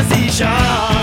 Position.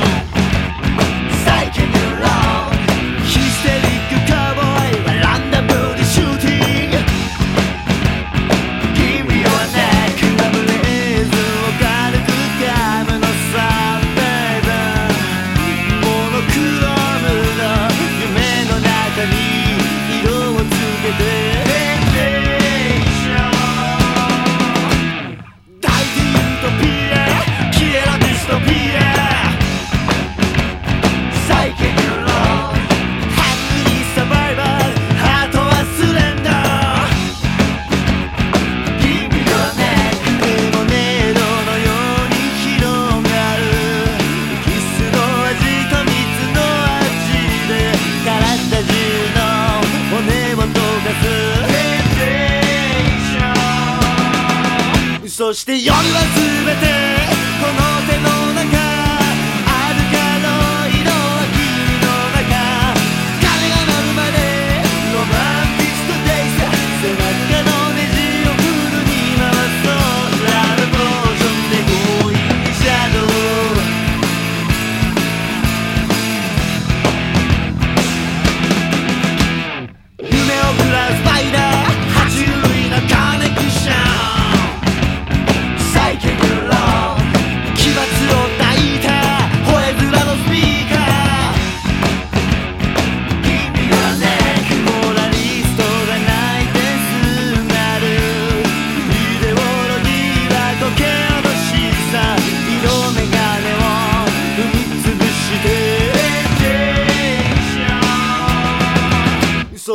として夜は全て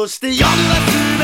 として呼びます